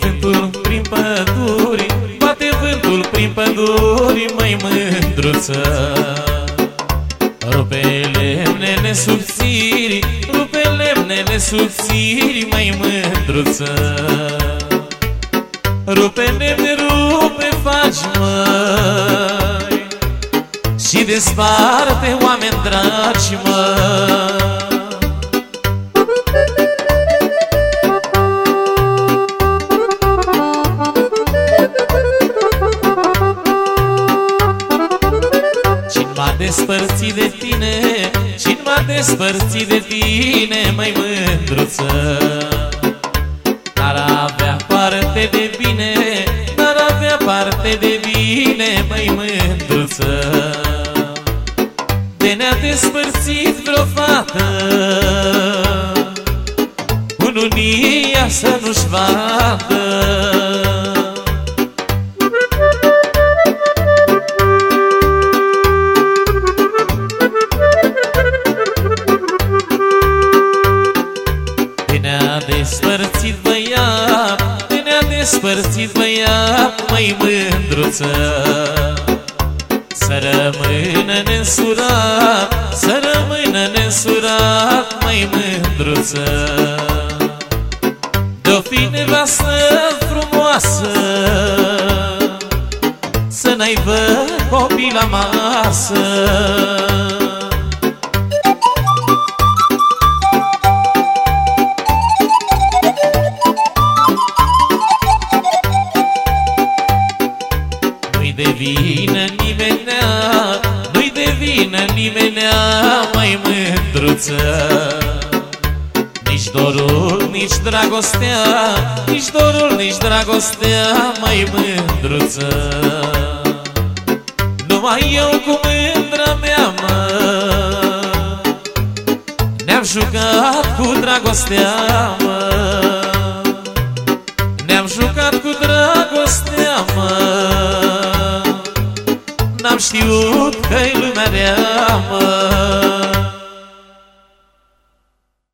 vântul prin păduri Bate vântul prin păduri, mai mândruță. Rupe lemnele subțiri Rupe lemnele subțiri, mai mândruță. Rupe lemne, rupe, faci măi Și desparte oameni dragi, măi. Despărțit de tine și m-a despărțit de tine, mai mândruță. N-ar avea parte de bine, n-ar avea parte de bine, mai mândruță. De ne-a despărțit vreo fată Ununia să nu-și vadă despărțit băiat Ne-a despărțit băiat Măi mândruță. Să rămână nesurat Să rămână nesurat Măi mândruță. De-o fi nevastă frumoasă Să n-aibă copii la masă vină nimenea Nu-i de vină nimenea mai mândruță. Nici dorul, nici dragostea Nici dorul, nici dragostea mai mândruță. Numai eu cu mândra mea, mă. Ne-am jucat cu dragostea, mă. Ne-am jucat cu dragostea, știut că-i lumea rea, mă.